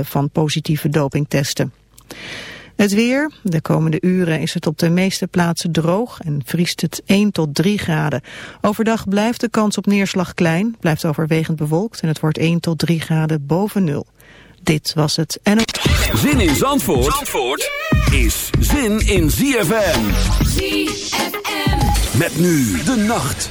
van positieve dopingtesten. Het weer. De komende uren is het op de meeste plaatsen droog en vriest het 1 tot 3 graden. Overdag blijft de kans op neerslag klein, blijft overwegend bewolkt en het wordt 1 tot 3 graden boven nul. Dit was het en Zin in Zandvoort, Zandvoort is zin in ZFM. ZFM. Met nu de nacht.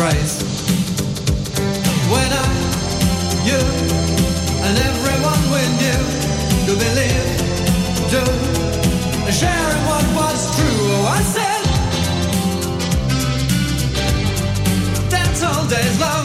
crazy. When I, you, and everyone we knew to believe, do, sharing what was true. Oh, I said, dance all days long.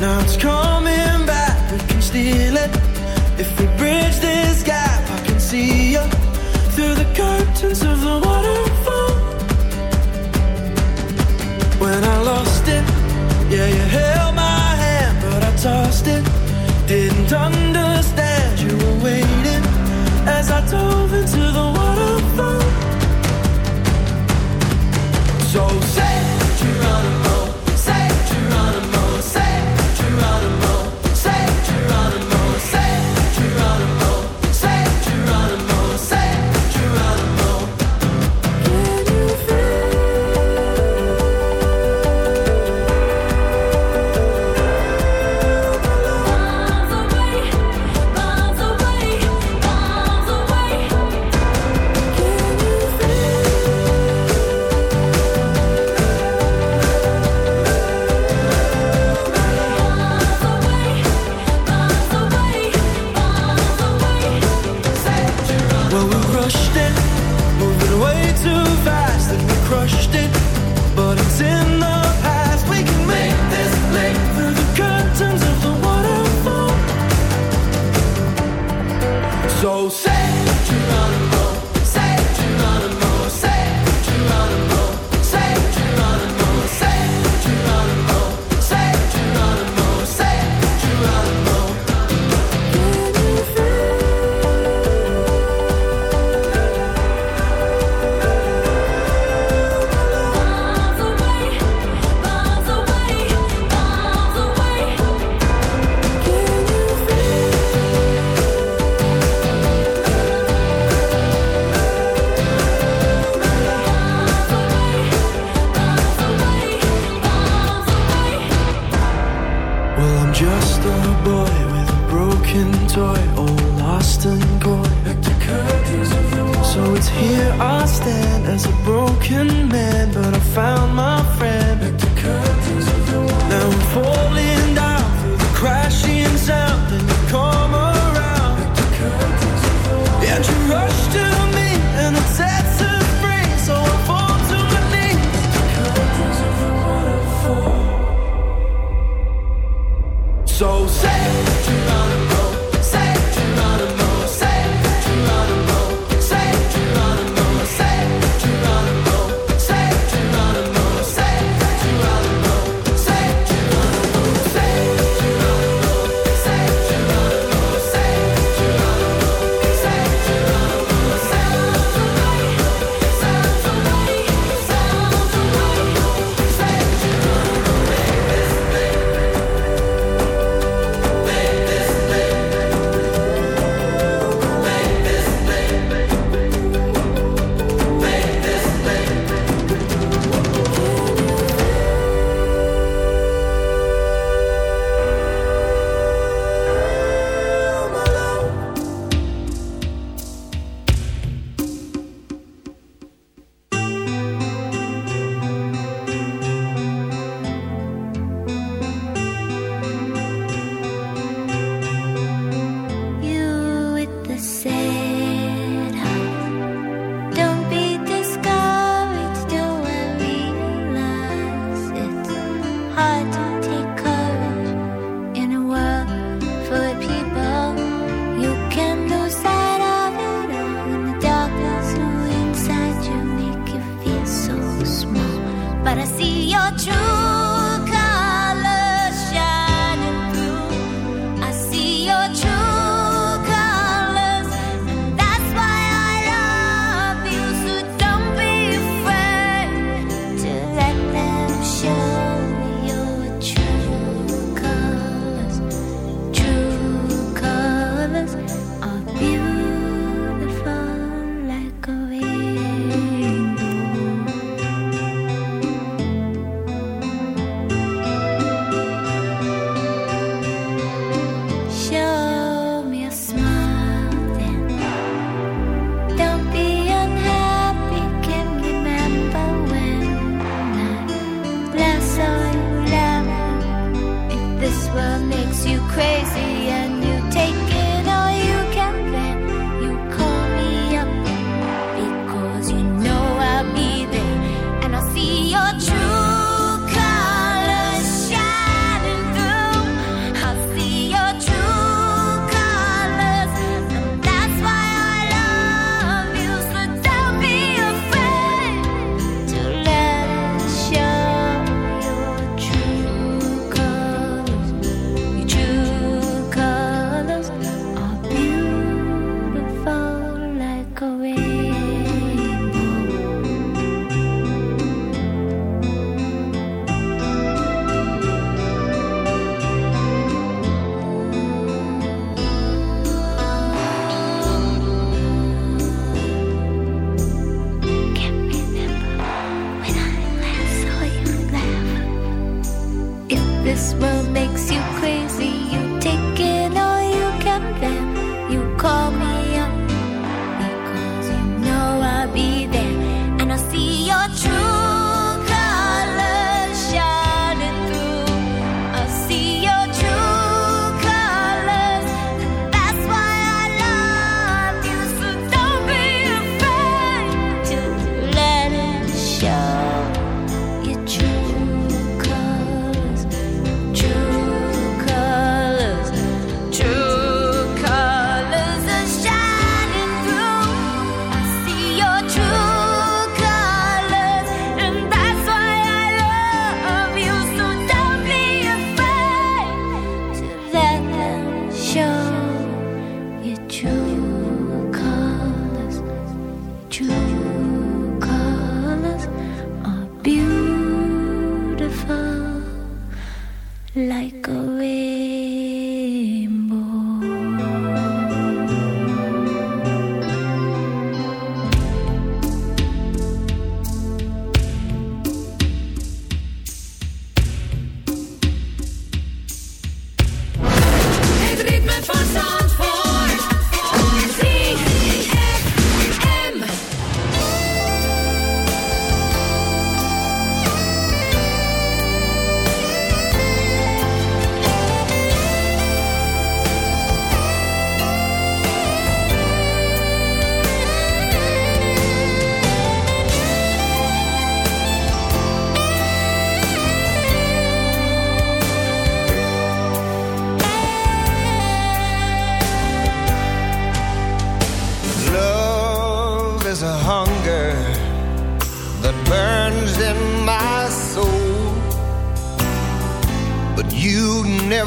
Now it's coming back, we can steal it. If we bridge this gap, I can see you through the curtains of the waterfall. When I lost it, yeah, you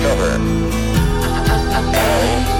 discover.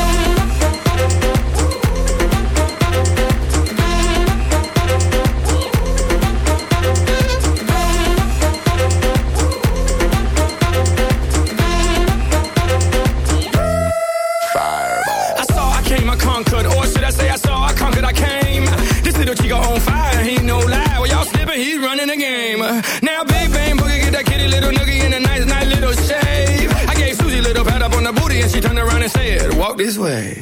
way.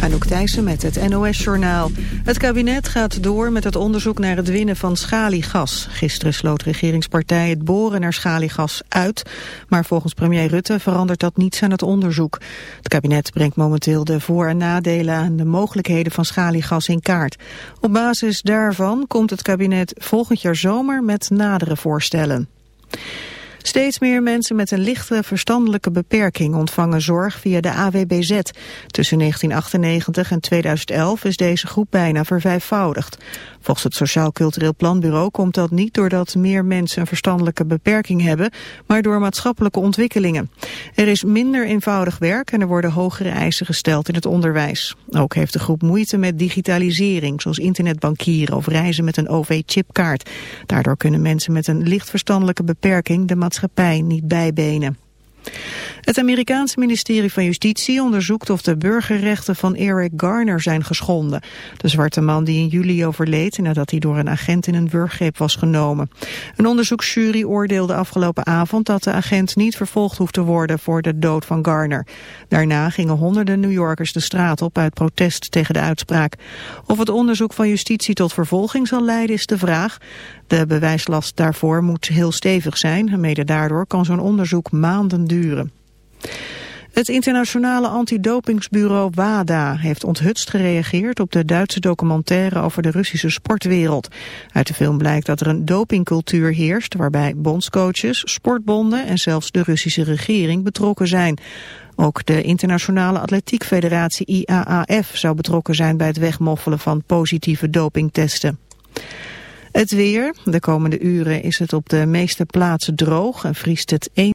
Anouk Thijssen met het NOS-journaal. Het kabinet gaat door met het onderzoek naar het winnen van schaliegas. Gisteren sloot regeringspartij het boren naar schaliegas uit. Maar volgens premier Rutte verandert dat niets aan het onderzoek. Het kabinet brengt momenteel de voor- en nadelen aan de mogelijkheden van schaliegas in kaart. Op basis daarvan komt het kabinet volgend jaar zomer met nadere voorstellen. Steeds meer mensen met een lichte verstandelijke beperking ontvangen zorg via de AWBZ. Tussen 1998 en 2011 is deze groep bijna vervijfvoudigd. Volgens het Sociaal Cultureel Planbureau komt dat niet doordat meer mensen een verstandelijke beperking hebben, maar door maatschappelijke ontwikkelingen. Er is minder eenvoudig werk en er worden hogere eisen gesteld in het onderwijs. Ook heeft de groep moeite met digitalisering, zoals internetbankieren of reizen met een OV-chipkaart. Daardoor kunnen mensen met een licht verstandelijke beperking de maatschappij niet bijbenen. Het Amerikaanse ministerie van Justitie onderzoekt of de burgerrechten van Eric Garner zijn geschonden. De zwarte man die in juli overleed nadat hij door een agent in een wurggreep was genomen. Een onderzoeksjury oordeelde afgelopen avond dat de agent niet vervolgd hoeft te worden voor de dood van Garner. Daarna gingen honderden New Yorkers de straat op uit protest tegen de uitspraak. Of het onderzoek van justitie tot vervolging zal leiden is de vraag. De bewijslast daarvoor moet heel stevig zijn mede daardoor kan zo'n onderzoek maanden duren. Het internationale antidopingsbureau WADA heeft onthutst gereageerd op de Duitse documentaire over de Russische sportwereld. Uit de film blijkt dat er een dopingcultuur heerst waarbij bondscoaches, sportbonden en zelfs de Russische regering betrokken zijn. Ook de Internationale Atletiek Federatie IAAF zou betrokken zijn bij het wegmoffelen van positieve dopingtesten. Het weer. De komende uren is het op de meeste plaatsen droog en vriest het 1